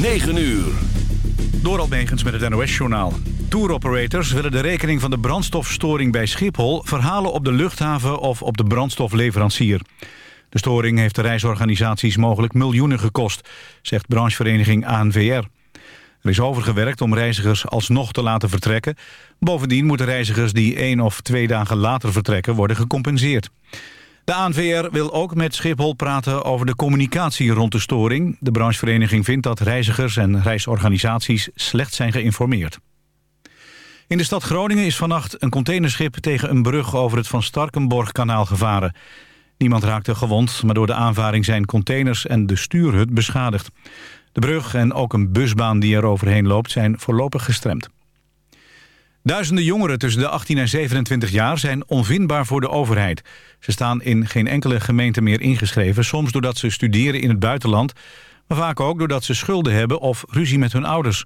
9 uur. Door Almegens met het NOS-journaal. Tour-operators willen de rekening van de brandstofstoring bij Schiphol... verhalen op de luchthaven of op de brandstofleverancier. De storing heeft de reisorganisaties mogelijk miljoenen gekost... zegt branchevereniging ANVR. Er is overgewerkt om reizigers alsnog te laten vertrekken. Bovendien moeten reizigers die één of twee dagen later vertrekken... worden gecompenseerd. De ANVR wil ook met Schiphol praten over de communicatie rond de storing. De branchevereniging vindt dat reizigers en reisorganisaties slecht zijn geïnformeerd. In de stad Groningen is vannacht een containerschip tegen een brug over het Van Starkenborg-kanaal gevaren. Niemand raakte gewond, maar door de aanvaring zijn containers en de stuurhut beschadigd. De brug en ook een busbaan die er overheen loopt zijn voorlopig gestremd. Duizenden jongeren tussen de 18 en 27 jaar zijn onvindbaar voor de overheid. Ze staan in geen enkele gemeente meer ingeschreven, soms doordat ze studeren in het buitenland, maar vaak ook doordat ze schulden hebben of ruzie met hun ouders.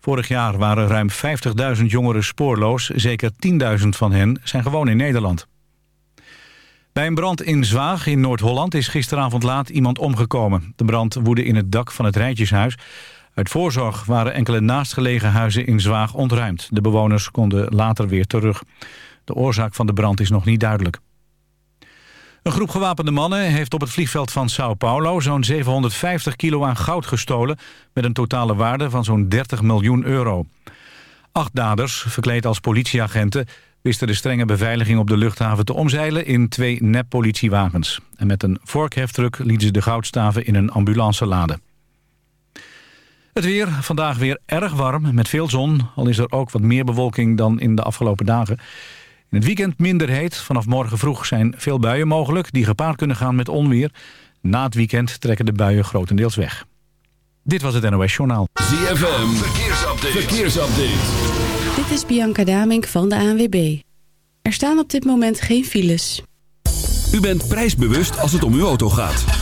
Vorig jaar waren ruim 50.000 jongeren spoorloos, zeker 10.000 van hen zijn gewoon in Nederland. Bij een brand in Zwaag in Noord-Holland is gisteravond laat iemand omgekomen. De brand woedde in het dak van het rijtjeshuis. Uit voorzorg waren enkele naastgelegen huizen in Zwaag ontruimd. De bewoners konden later weer terug. De oorzaak van de brand is nog niet duidelijk. Een groep gewapende mannen heeft op het vliegveld van Sao Paulo... zo'n 750 kilo aan goud gestolen... met een totale waarde van zo'n 30 miljoen euro. Acht daders, verkleed als politieagenten... wisten de strenge beveiliging op de luchthaven te omzeilen... in twee nep-politiewagens. En met een vorkheftruck lieten ze de goudstaven in een ambulance laden. Het weer, vandaag weer erg warm, met veel zon. Al is er ook wat meer bewolking dan in de afgelopen dagen. In het weekend minder heet. Vanaf morgen vroeg zijn veel buien mogelijk... die gepaard kunnen gaan met onweer. Na het weekend trekken de buien grotendeels weg. Dit was het NOS Journaal. ZFM, verkeersupdate. verkeersupdate. Dit is Bianca Damink van de ANWB. Er staan op dit moment geen files. U bent prijsbewust als het om uw auto gaat.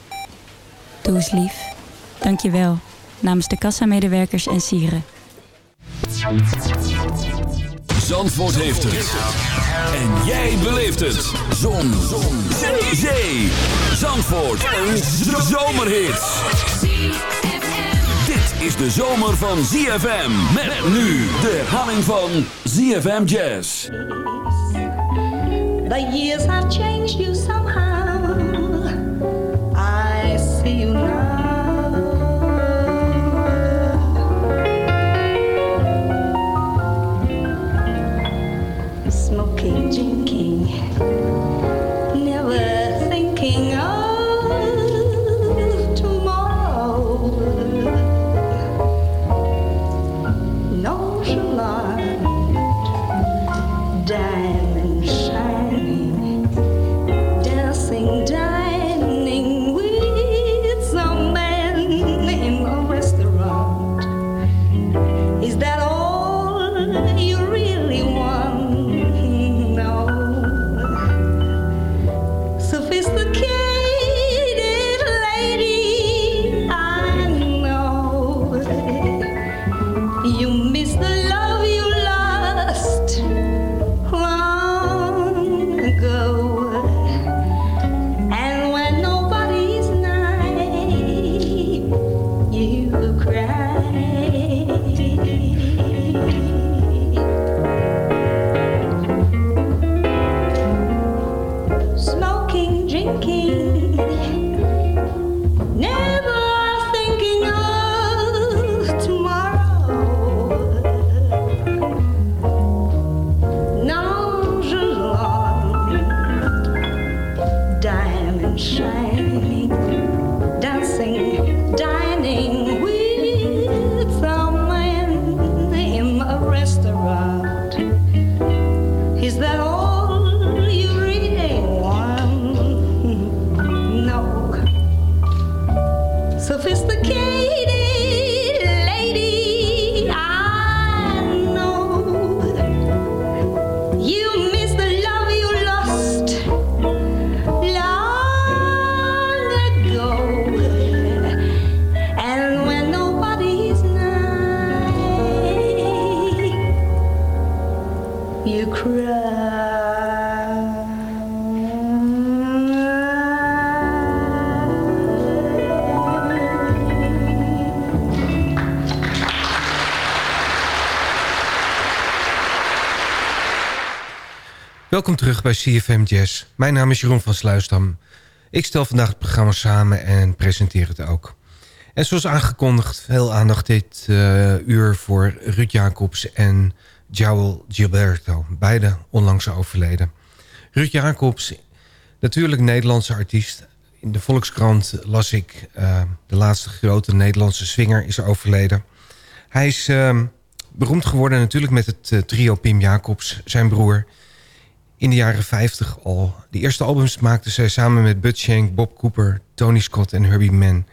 Doe eens lief. Dank je wel. Namens de kassamedewerkers en sieren. Zandvoort heeft het. En jij beleeft het. Zon. Zon. Zee. Zee. Zandvoort. Een zomerhit. Dit is de zomer van ZFM. Met nu de herhaling van ZFM Jazz. The years have changed you somehow. Bij CFM Jazz. Mijn naam is Jeroen van Sluisdam. Ik stel vandaag het programma samen en presenteer het ook. En zoals aangekondigd, veel aandacht dit eh, uur voor Ruud Jacobs en Joel Gilberto. Beide onlangs overleden. Ruud Jacobs, natuurlijk Nederlandse artiest. In de Volkskrant las ik uh, de laatste grote Nederlandse swinger is overleden. Hij is uh, beroemd geworden natuurlijk met het uh, trio Pim Jacobs, zijn broer in de jaren 50 al. De eerste albums maakte zij samen met Bud Shank, Bob Cooper, Tony Scott en Herbie Mann.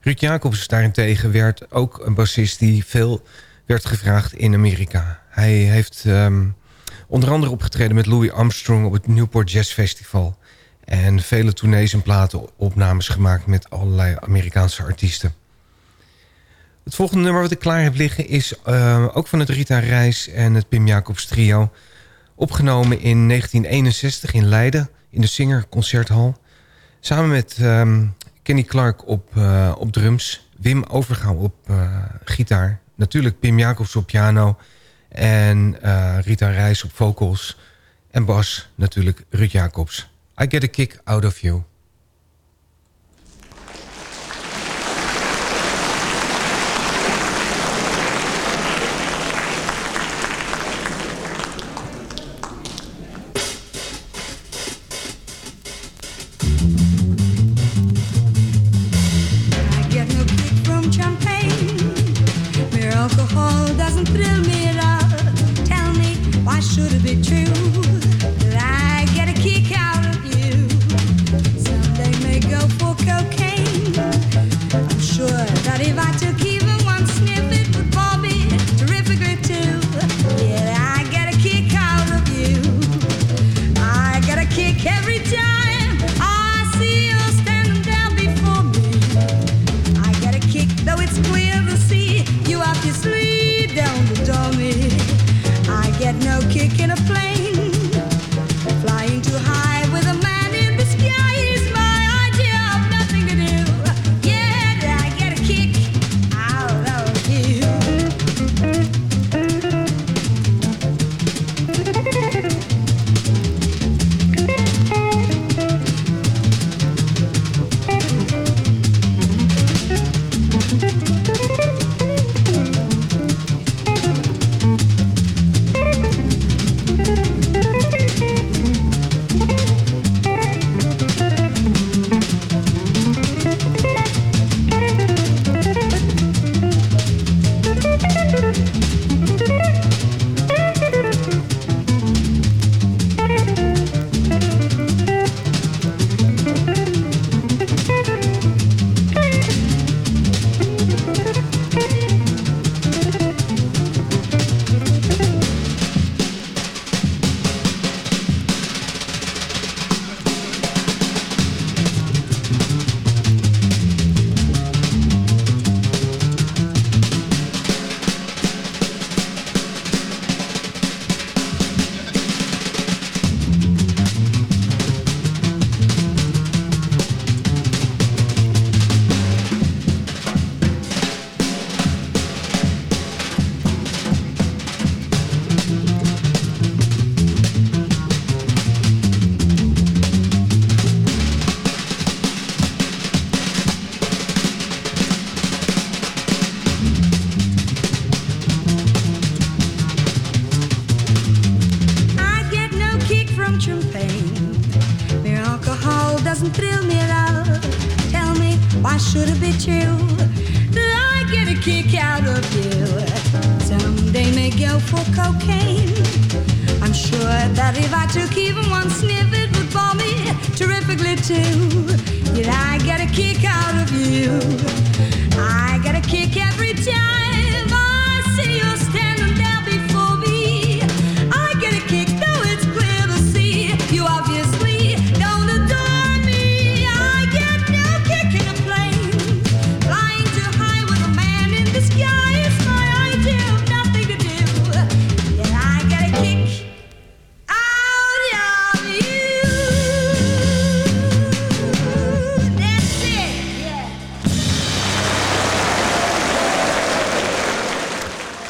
Ruud Jacobs daarentegen werd ook een bassist die veel werd gevraagd in Amerika. Hij heeft um, onder andere opgetreden met Louis Armstrong op het Newport Jazz Festival. En vele tournees en platenopnames gemaakt met allerlei Amerikaanse artiesten. Het volgende nummer wat ik klaar heb liggen is uh, ook van het Rita Reis en het Pim Jacobs trio... Opgenomen in 1961 in Leiden, in de Singer Concerthal. Samen met um, Kenny Clark op, uh, op drums. Wim Overgouw op uh, gitaar. Natuurlijk Pim Jacobs op piano. En uh, Rita Reis op vocals. En bas natuurlijk Ruud Jacobs. I get a kick out of you.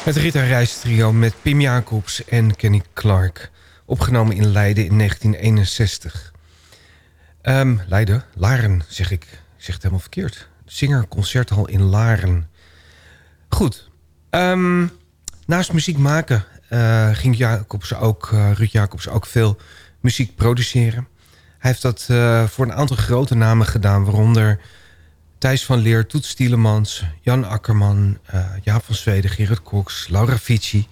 Het Rita Reis trio met Pim Jacobs en Kenny Clark. Opgenomen in Leiden in 1961. Um, ehm, Leiden, Laren zeg ik. Zeg het helemaal verkeerd. Singer Concerthal in Laren. Goed. Um, naast muziek maken uh, ging Jacobs ook, uh, Ruud Jacobs ook veel muziek produceren. Hij heeft dat uh, voor een aantal grote namen gedaan, waaronder Thijs van Leer, Toets Stielemans, Jan Akkerman, uh, Jaap van Zweden, Gerrit Cox, Laura Fici.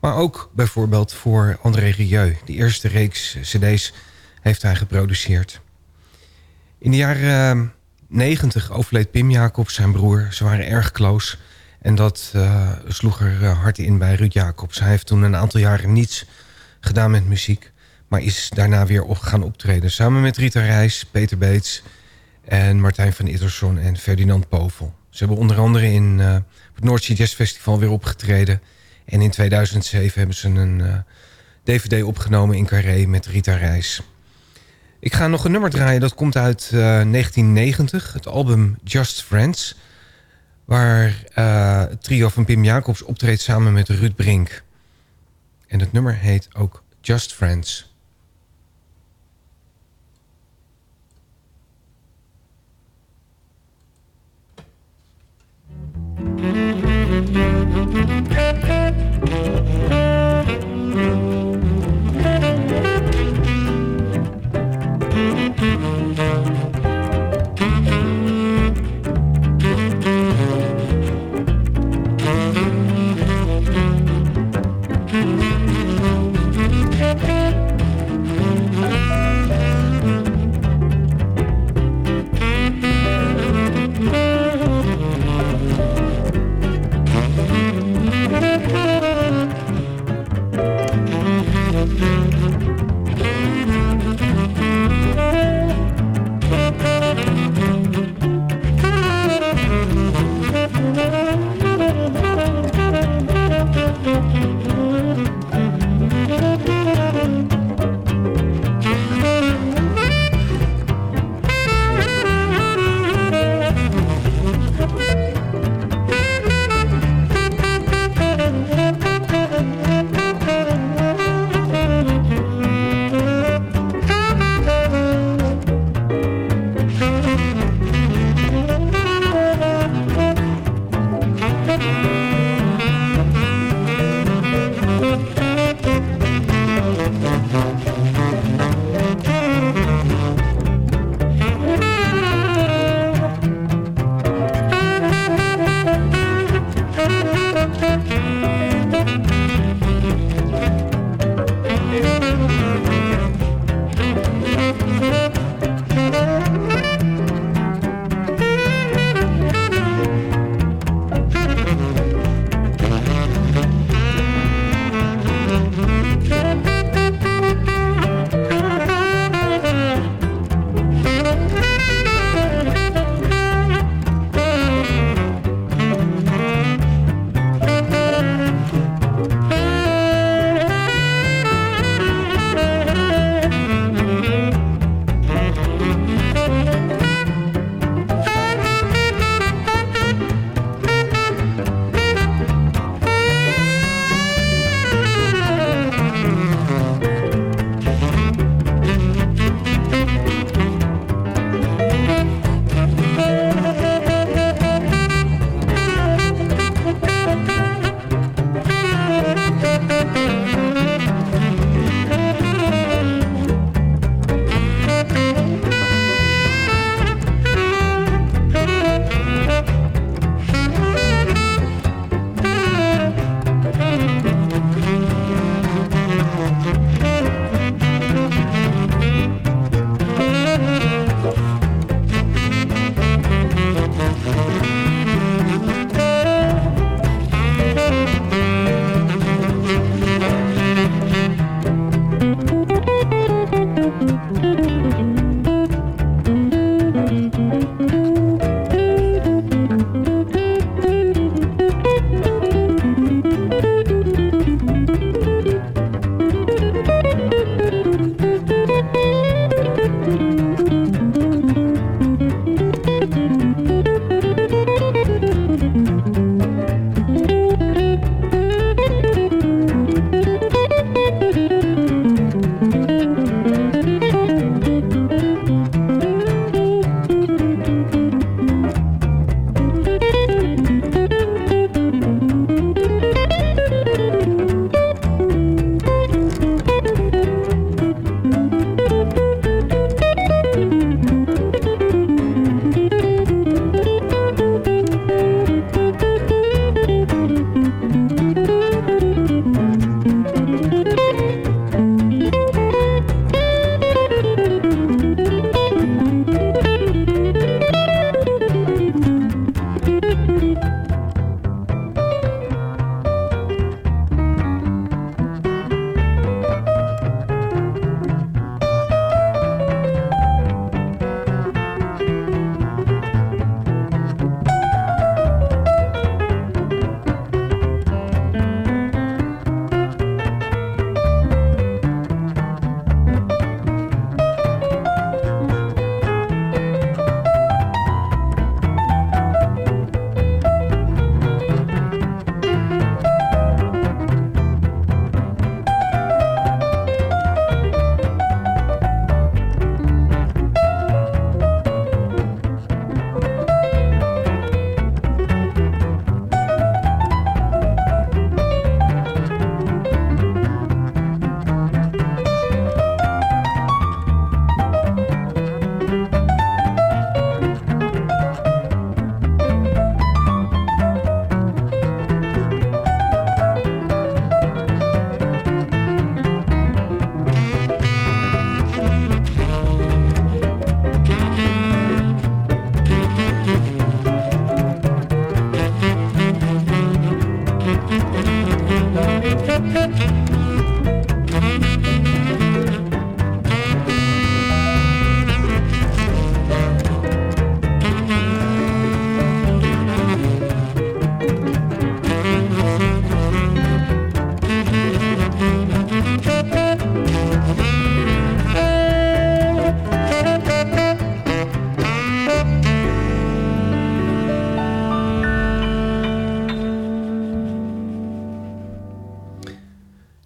Maar ook bijvoorbeeld voor André Rieu. De eerste reeks cd's heeft hij geproduceerd. In de jaren 90 overleed Pim Jacobs, zijn broer. Ze waren erg close. En dat uh, sloeg er uh, hard in bij Ruud Jacobs. Hij heeft toen een aantal jaren niets gedaan met muziek. Maar is daarna weer op gaan optreden. Samen met Rita Reis, Peter Beets en Martijn van Itterson en Ferdinand Povel. Ze hebben onder andere in uh, het Noordzee Jazz Festival weer opgetreden. En in 2007 hebben ze een DVD opgenomen in Carré met Rita Reis. Ik ga nog een nummer draaien, dat komt uit 1990. Het album Just Friends waar het trio van Pim Jacobs optreedt samen met Ruud Brink. En het nummer heet ook Just Friends. Thank you.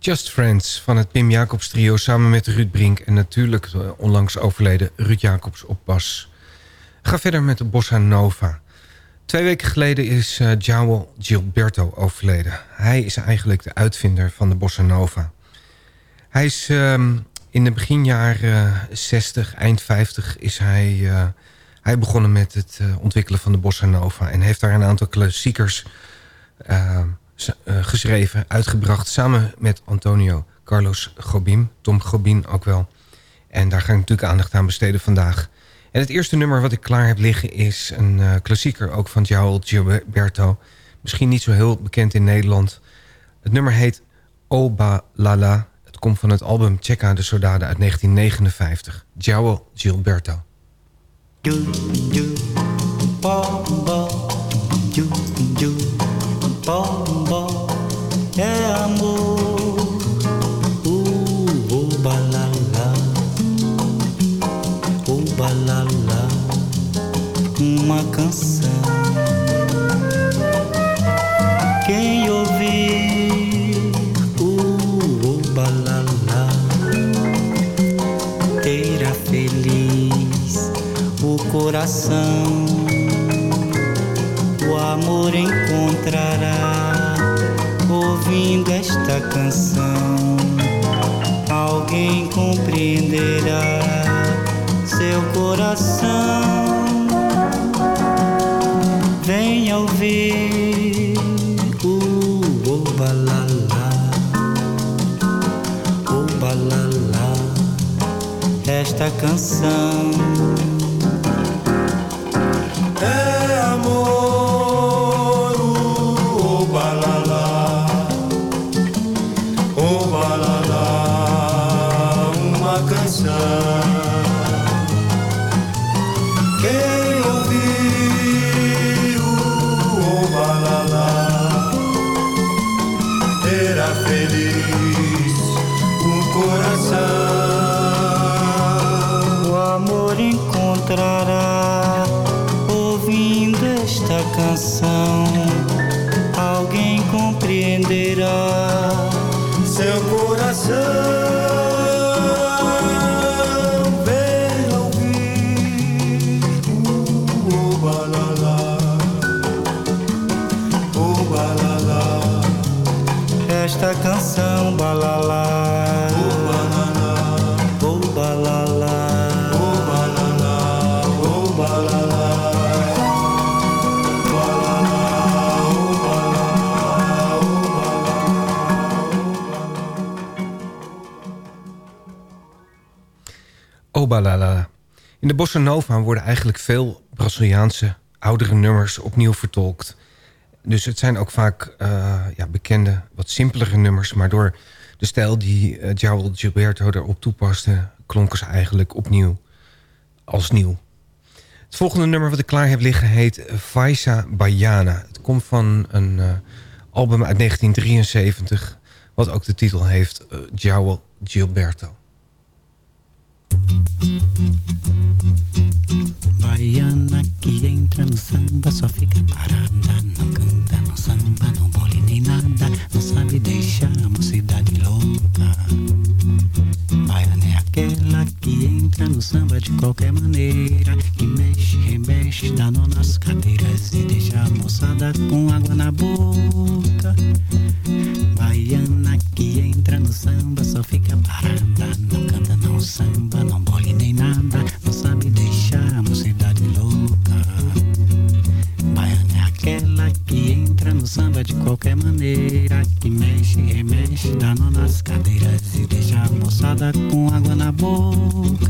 Just Friends van het Pim Jacobs trio samen met Ruud Brink... en natuurlijk de onlangs overleden Ruud Jacobs op bas. Ga verder met de Bossa Nova. Twee weken geleden is uh, Joao Gilberto overleden. Hij is eigenlijk de uitvinder van de Bossa Nova. Hij is um, in de beginjaren 60, eind 50 is hij, hij begonnen met het ontwikkelen van de Bossa Nova... en heeft daar een aantal klassiekers uh, geschreven, uitgebracht... samen met Antonio Carlos Gobim, Tom Gobin ook wel. En daar ga ik natuurlijk aandacht aan besteden vandaag. En het eerste nummer wat ik klaar heb liggen is een uh, klassieker... ook van Joao Gilberto. Misschien niet zo heel bekend in Nederland. Het nummer heet Oba Lala. Het komt van het album Checa de Soldade uit 1959. Joao Gilberto. Coração o amor encontrará ouvindo esta canção. Alguém compreenderá seu coração. Venha ouvir o obalala, obalala, esta canção. De Bossa Nova worden eigenlijk veel Braziliaanse oudere nummers opnieuw vertolkt. Dus het zijn ook vaak uh, ja, bekende, wat simpelere nummers... maar door de stijl die uh, Gilberto erop toepaste... klonken ze eigenlijk opnieuw als nieuw. Het volgende nummer wat ik klaar heb liggen heet Faisa Baiana. Het komt van een uh, album uit 1973... wat ook de titel heeft uh, Gilberto. Entra no samba só fica parada, não canta, não samba, não bole nem nada, não sabe deixar a mocidade louca. Baiana é aquela que entra no samba de qualquer maneira, que mexe, remexe, dá nó nas cadeiras e deixa a moçada com água na boca. Qualquer maneira, que mexe, remexe, dá nó nas cadeiras e deixa a moçada com água na boca.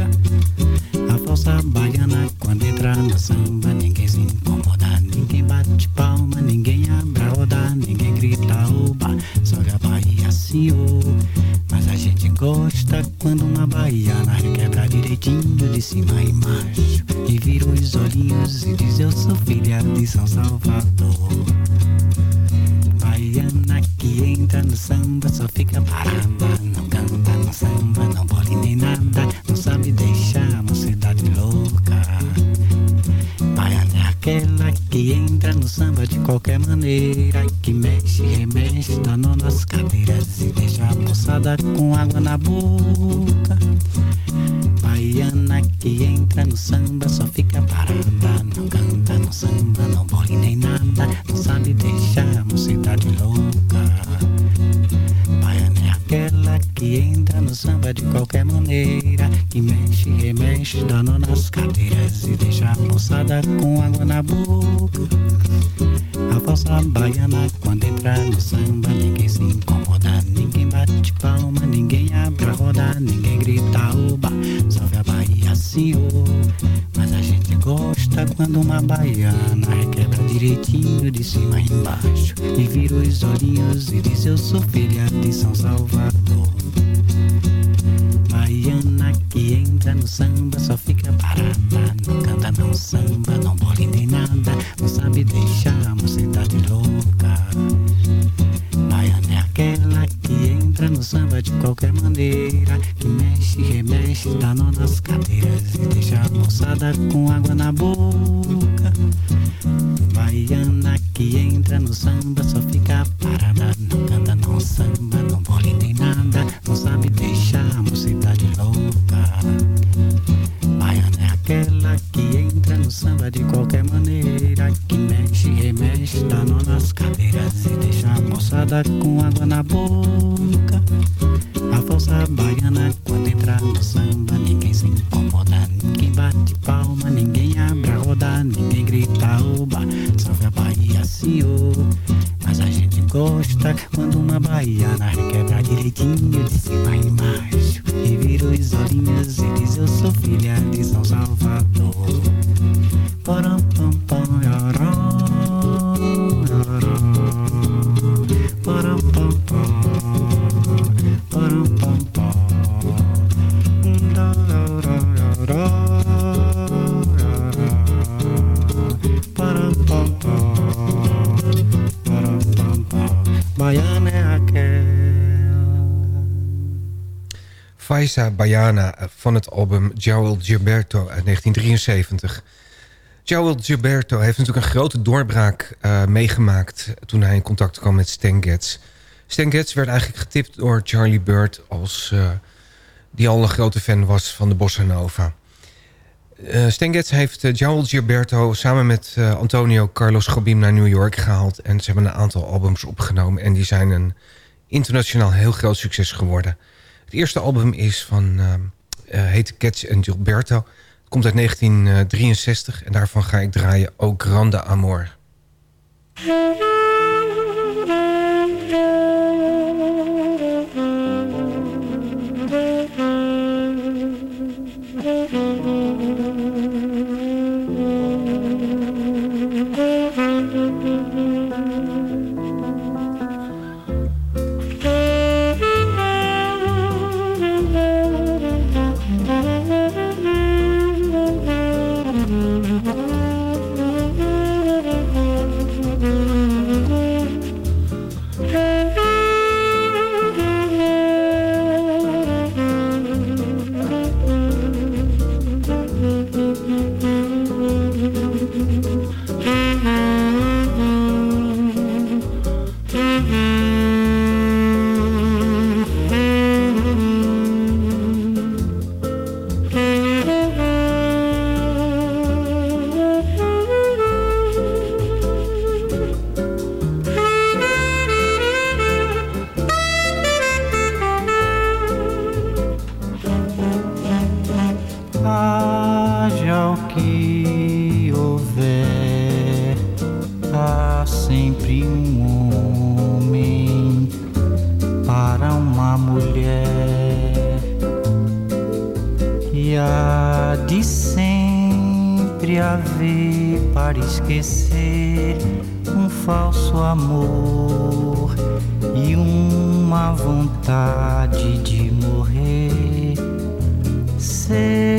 Deixa a moçada com água na boca. A falsa baiana quando entra no samba ninguém se incomoda, ninguém bate palma, ninguém abre a roda, ninguém grita oba, salve a Bahia senhor. Mas a gente gosta quando uma baiana requebra direitinho de cima embaixo e vira os olhinhos e diz eu sou filha de São Salvador. Que entra no samba só fica parada, não canta, não samba, não bole nem nada, não sabe deixar a mocidade louca. Baiana é aquela que entra no samba de qualquer maneira, que mexe, remexe, dá nó nas cadeiras e deixa a moçada com água na boca. Baiana que entra no samba só fica com água na boca. Faisa Baiana van het album Joel Gilberto uit 1973. Joel Gilberto heeft natuurlijk een grote doorbraak eh, meegemaakt... toen hij in contact kwam met Stan Getz. Stan Getz werd eigenlijk getipt door Charlie Bird... Als, eh, die al een grote fan was van de bossa nova. Eh Stan Getz heeft uh, Joel Gilberto samen met eh, Antonio Carlos Jobim naar New York gehaald... en ze hebben een aantal albums opgenomen... en die zijn een internationaal heel groot succes geworden... Het eerste album is van, uh, heet Cats en Gilberto. Komt uit 1963 en daarvan ga ik draaien O Grande Amor. Sempre haver para esquecer um falso amor e uma vontade de morrer. Seja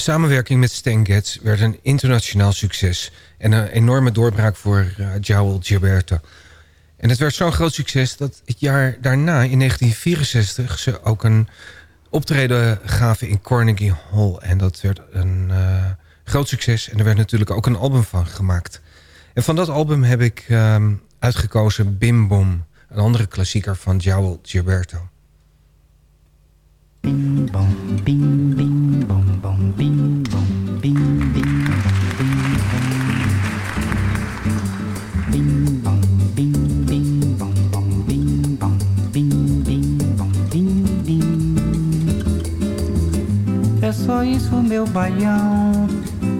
De samenwerking met Stan Getz werd een internationaal succes... en een enorme doorbraak voor uh, Joel Gilberto. En het werd zo'n groot succes dat het jaar daarna, in 1964... ze ook een optreden gaven in Carnegie Hall. En dat werd een uh, groot succes. En er werd natuurlijk ook een album van gemaakt. En van dat album heb ik um, uitgekozen Bim Bom... een andere klassieker van Joel Gilberto. Bing bom, bing bing bom bom bing bom bing bing bing bom bing bing bom bom bing bom bing bing bom bing bing É só isso meu baião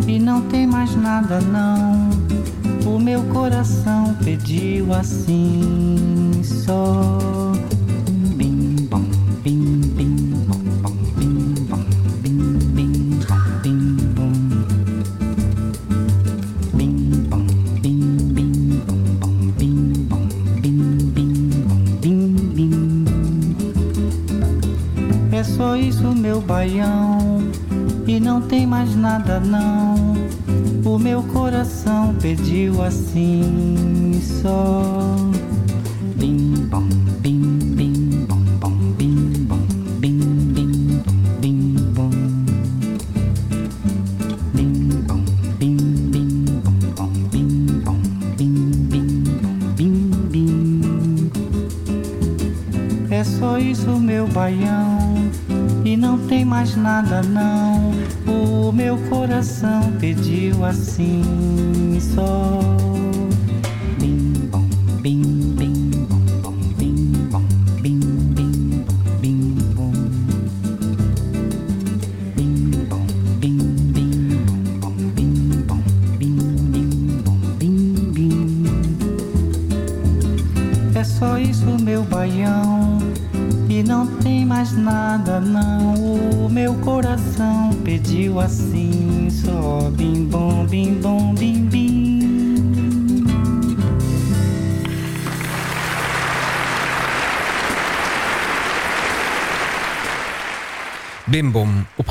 e não tem mais nada não. O meu coração pediu assim só. Baião e não tem mais nada não. O meu coração pediu assim só. Bim bom, bim bim bom bom bim bom bim bim bom bim bom. Bim bom, bim bim bom bom bim bom bim bim bom bim bim. É só isso meu baião mais nada não. O meu coração pediu assim só.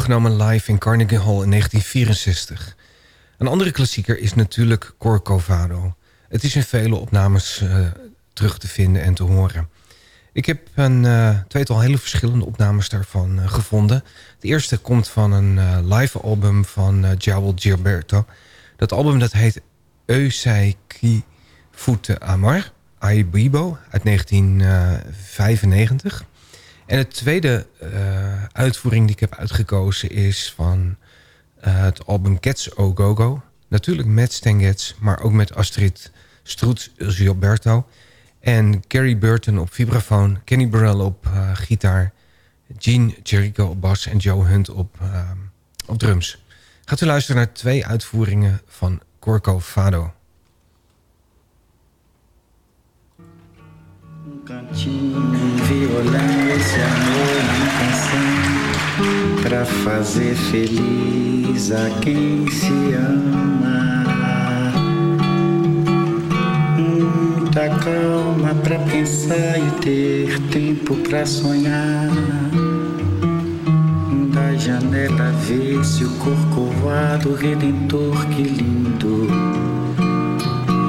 Opgenomen live in Carnegie Hall in 1964. Een andere klassieker is natuurlijk Corcovado. Het is in vele opnames uh, terug te vinden en te horen. Ik heb een uh, tweetal hele verschillende opnames daarvan uh, gevonden. De eerste komt van een live album van uh, Gilberto. Dat album dat heet Eusaiki Fute Amar, Aibibo, uit 1995. En de tweede uitvoering die ik heb uitgekozen is van het album Cats O Go Go. Natuurlijk met Stan Getz, maar ook met Astrid Stroets Gilberto... En Carrie Burton op vibrafoon, Kenny Burrell op uh, gitaar... Gene Jericho op bas en Joe Hunt op, op drums. Gaat u luisteren naar twee uitvoeringen van Corco Fado. Violão, esse amor, uma canção Pra fazer feliz a quem se ama muita calma pra pensar e ter tempo pra sonhar. Da janela vê-se o corcovado redentor, que lindo.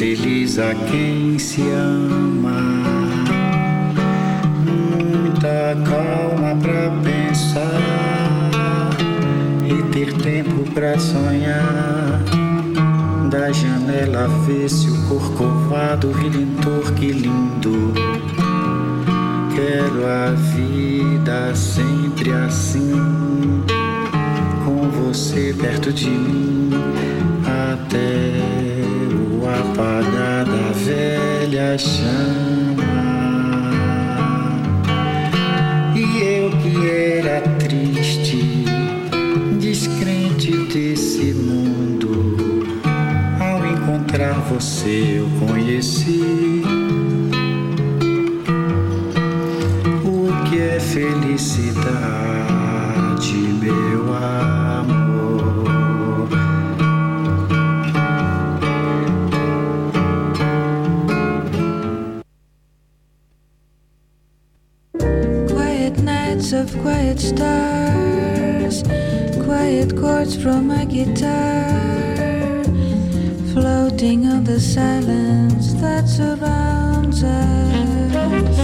feliz a quem se ama. Muita calma pra pensar e ter tempo pra sonhar. Da janela vê-se o corcovado redentor, que lindo. Quero a vida sempre assim, com você perto de mim, até velha chama. E eu que era triste, descrente desse mundo, ao encontrar você eu conheci. O que é felicidade, meu quiet stars, quiet chords from a guitar, floating on the silence that surrounds us.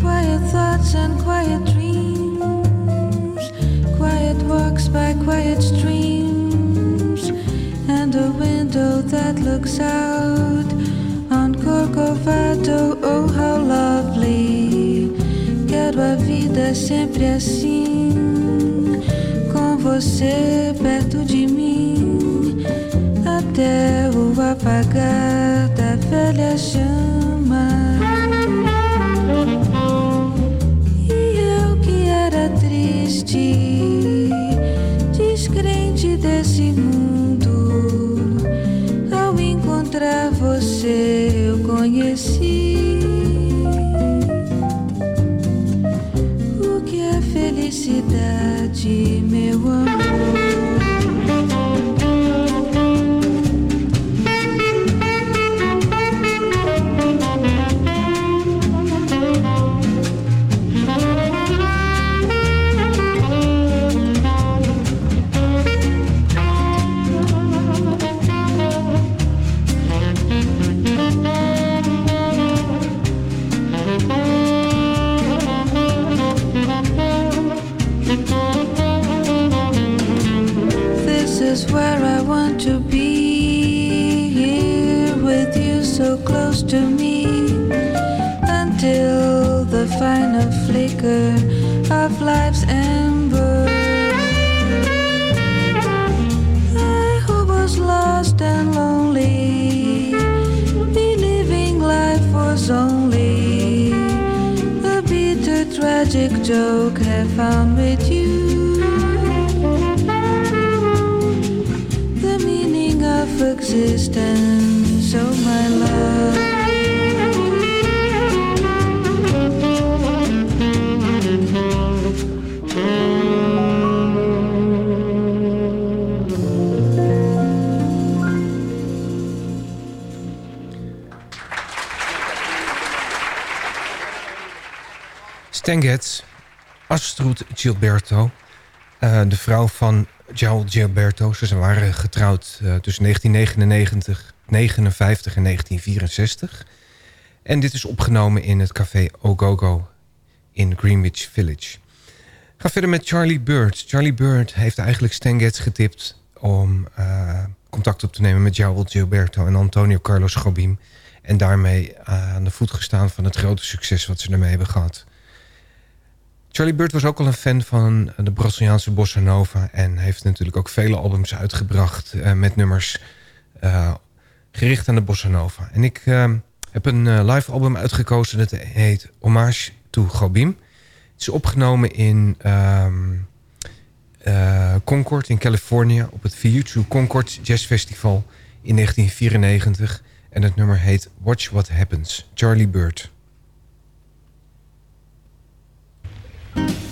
Quiet thoughts and quiet dreams, quiet walks by quiet streams, and a window that looks out on Corcovado. Quero a vida sempre assim, com você perto de mim, até o apagar da velha chama. E eu que era triste, descrente desse mundo, me Woman. Stan Getz, Astrud Gilberto, eh, de vrouw van João Gilberto. Ze waren getrouwd eh, tussen 1999, 59 en 1964. En dit is opgenomen in het café Ogogo in Greenwich Village. Ga verder met Charlie Bird. Charlie Bird heeft eigenlijk Stan Getz getipt om eh, contact op te nemen met João Gilberto en Antonio Carlos Jobim. En daarmee aan de voet gestaan van het grote succes wat ze ermee hebben gehad. Charlie Bird was ook al een fan van de Braziliaanse bossa nova... en heeft natuurlijk ook vele albums uitgebracht eh, met nummers eh, gericht aan de bossa nova. En ik eh, heb een live album uitgekozen dat heet Homage to Gobim. Het is opgenomen in ehm, eh, Concord in Californië... op het Future Concord Jazz Festival in 1994... En het nummer heet Watch What Happens, Charlie Bird. Thank you.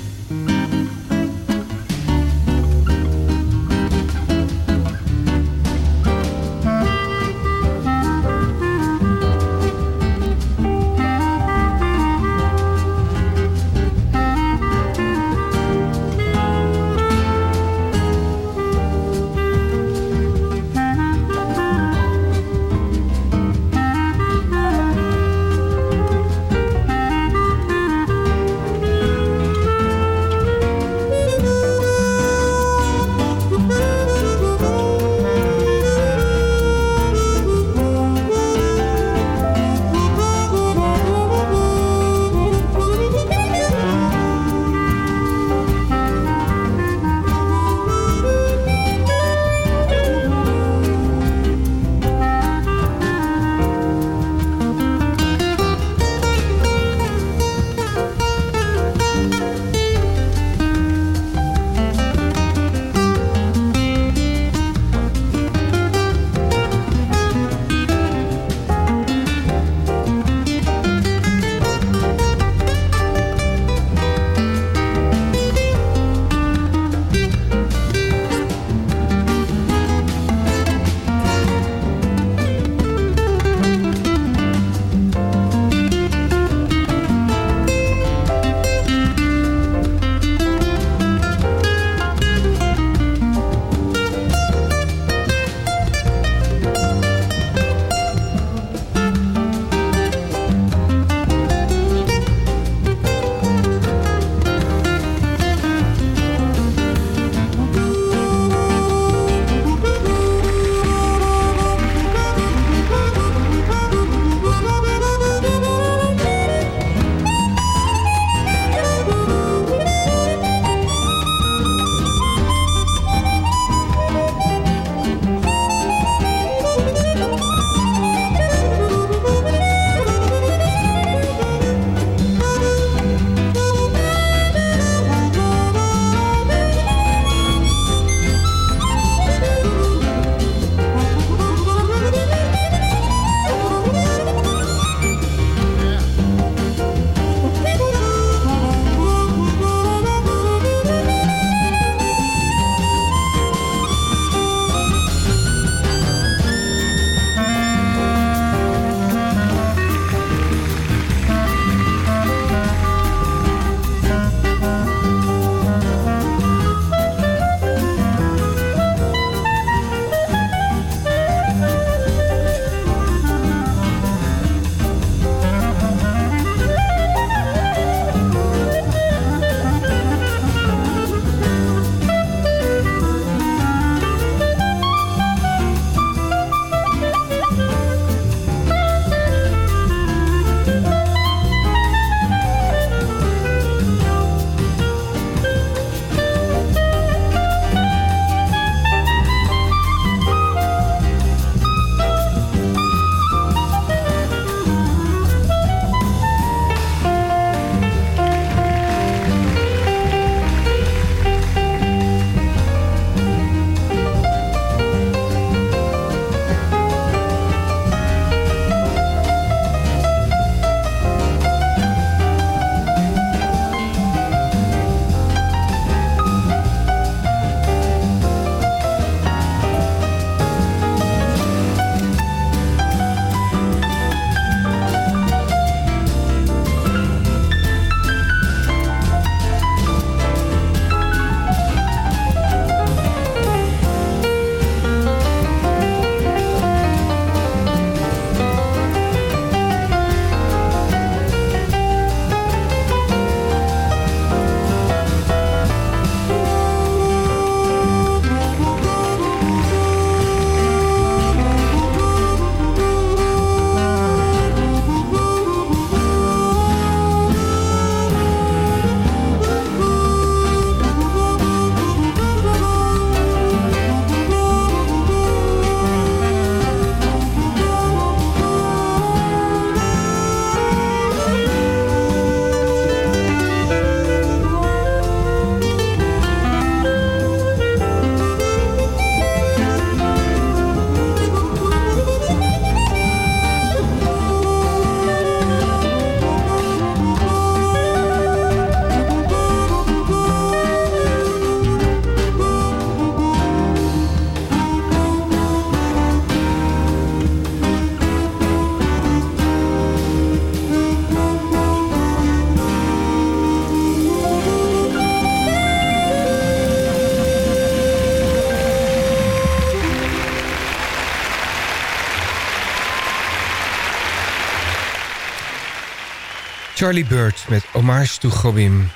Charlie Bird met Homage to Gobim.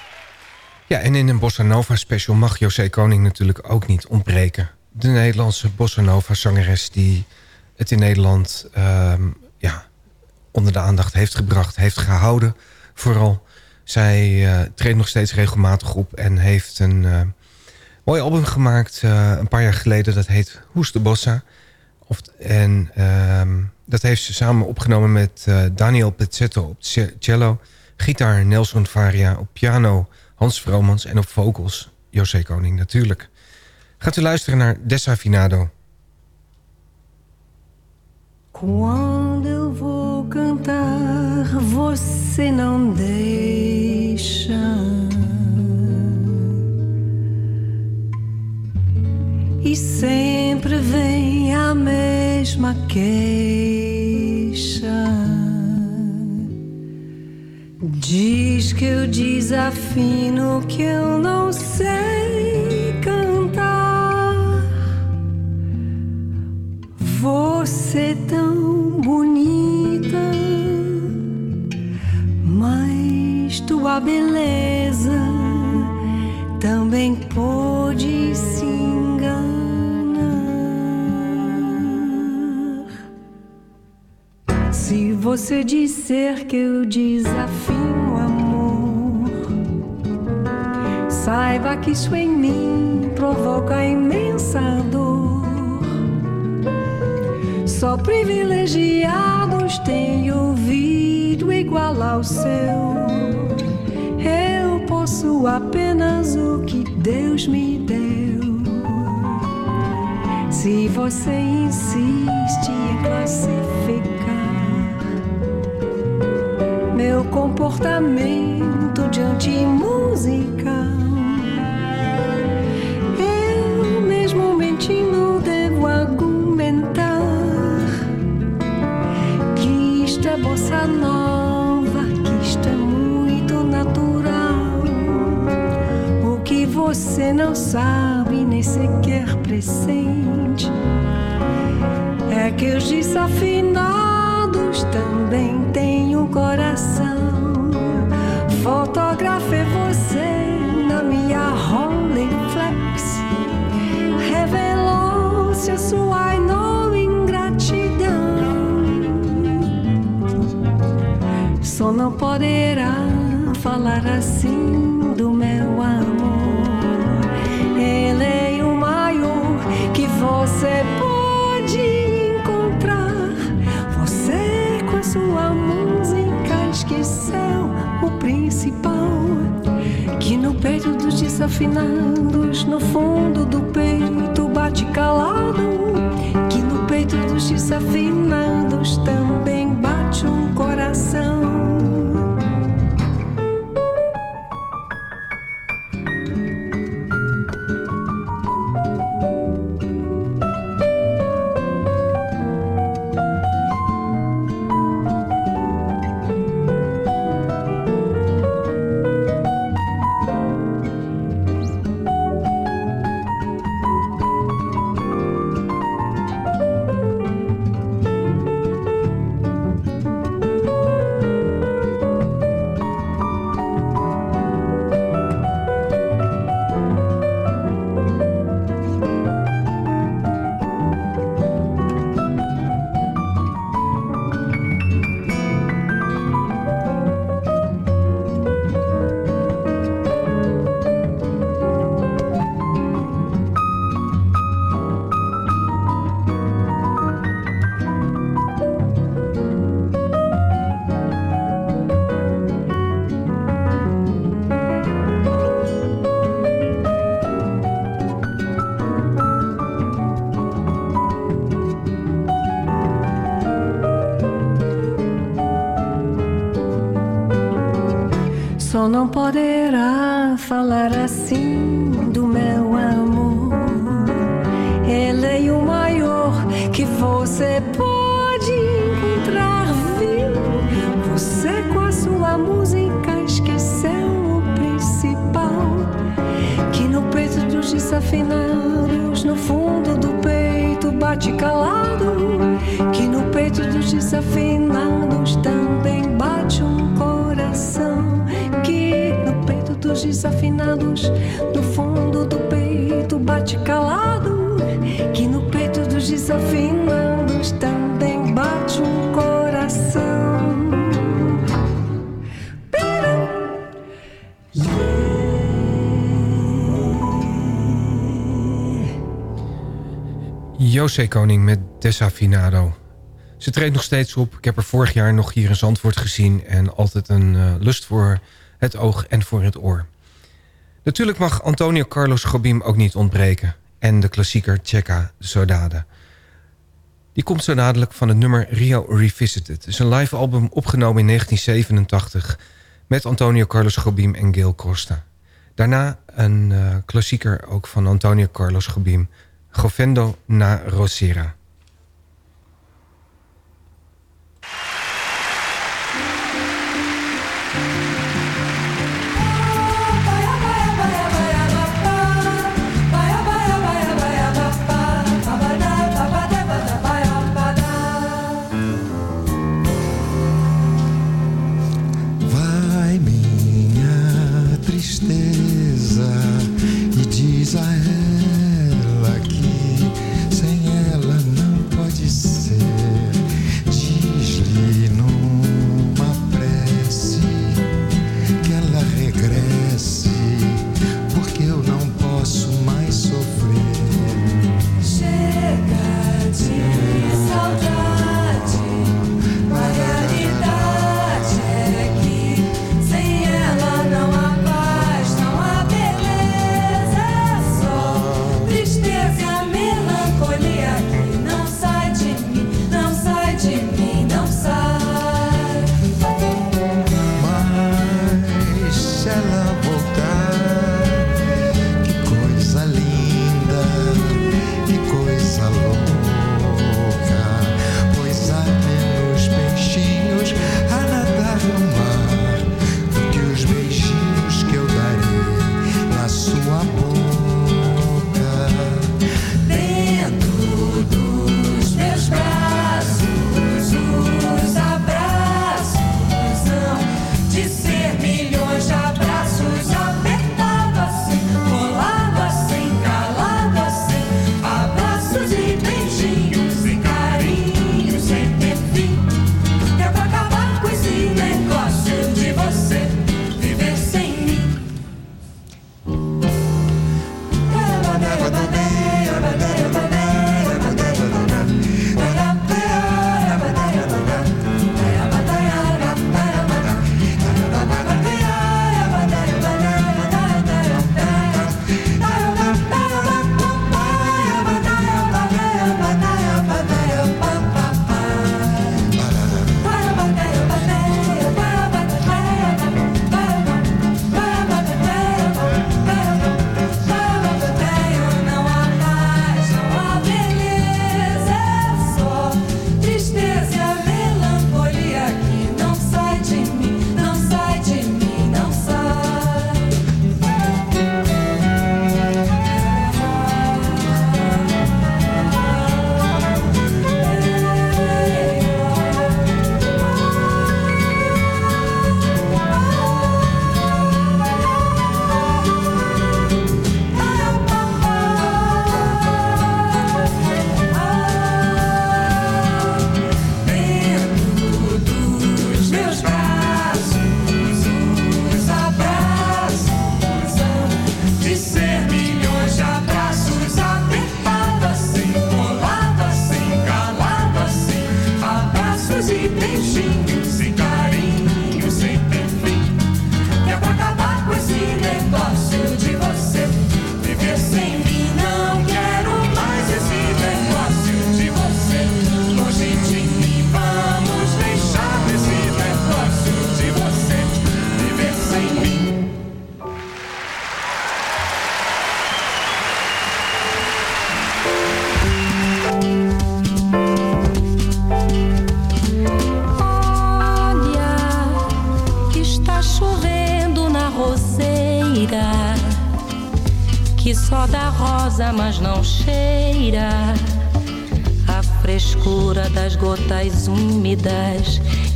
Ja, en in een Bossa Nova special mag José Koning natuurlijk ook niet ontbreken. De Nederlandse Bossa Nova zangeres die het in Nederland ehm, ja, onder de aandacht heeft gebracht, heeft gehouden. Vooral, zij uh, treedt nog steeds regelmatig op en heeft een uh, mooi album gemaakt uh, een paar jaar geleden. Dat heet Hoes de Bossa. Of, en ehm, dat heeft ze samen opgenomen met Daniel Pezzetto op cello, gitaar Nelson Varia op piano, Hans Vromans en op vocals José Koning natuurlijk. Gaat u luisteren naar Desafinado. Quando eu vou cantar, você não deixa. E sempre vem a mesma queixa. Diz que eu desafino, que eu não sei cantar. Você tão bonita, mas tua beleza também pode se Se você disser que eu desafio amor, saiba que isso em mim provoca imensa dor. Só privilegiados têm ouvido igual ao seu. Eu posso apenas o que Deus me deu. Se você insiste em classificar comportamento diante musical, eu mesmo mentindo devo argumentar que isto é bossa nova, que isto é muito natural. O que você não sabe nem sequer pressente é que os desafinados também têm um coração. Fotografei você na minha Rolleiflex. Revelou-se a sua enorme ingratidão. Só não poderá falar assim do meu amor. Ele é o maior que você pode encontrar. Você com a sua o principal. Que no peito dos desafinados, no fundo do peito bate calado. Que no peito dos desafinados também bate um coração. Não poderá falar assim do meu amor. Ele é o maior que você pode encontrar, viu? Você com a sua música esqueceu o principal. Que no peito dos desafinados, no fundo do peito bate calado. Que no peito dos desafinados sons desafinados no fundo do peito bate calado que no peito dos desafinados também bate um coração José Koning met Desafinado. Ze treedt nog steeds op. Ik heb er vorig jaar nog hier in Zandvoort gezien. En altijd een eh, lust voor het oog en voor het oor. Natuurlijk mag Antonio Carlos Jobim ook niet ontbreken. En de klassieker Checa Sodade. Die komt zo dadelijk van het nummer Rio Revisited. Het is een live album opgenomen in 1987 met Antonio Carlos Jobim en Gil Costa. Daarna een eh, klassieker ook van Antonio Carlos Jobim, Govendo na Rosera. enfim.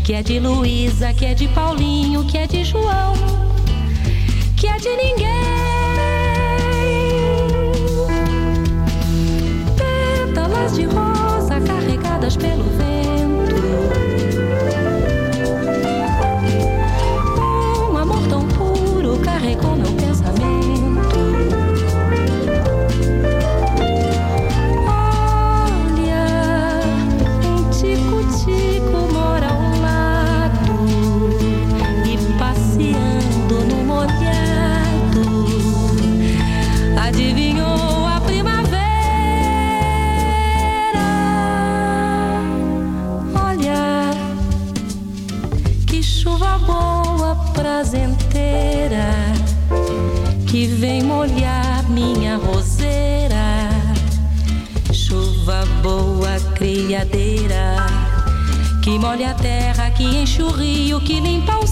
que é de Luísa, que é de Paulinho, que é de João, que é de ninguém. Pétalas de rosa carregadas pelo que molha a terra, que enche o rio, que limpa o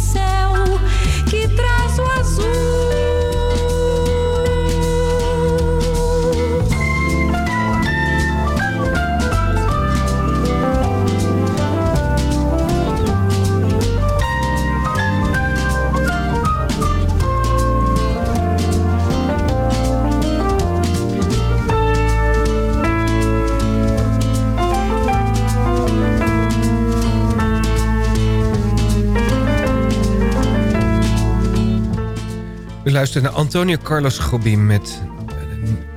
luistert naar Antonio Carlos Gobim met eh,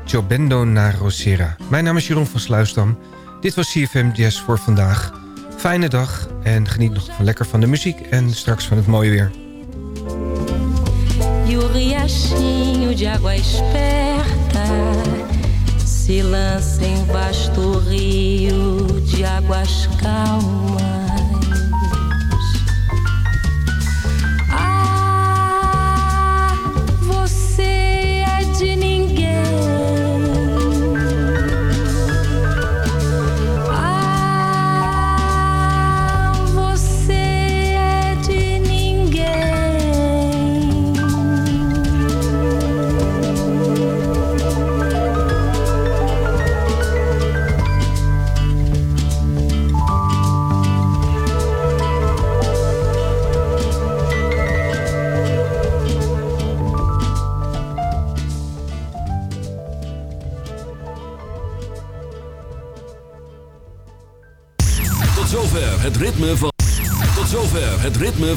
Jobendo na Rosera. Mijn naam is Jeroen van Sluisdam. Dit was CFM Jazz voor vandaag. Fijne dag en geniet nog van lekker van de muziek en straks van het mooie weer. Vasto rio de águas.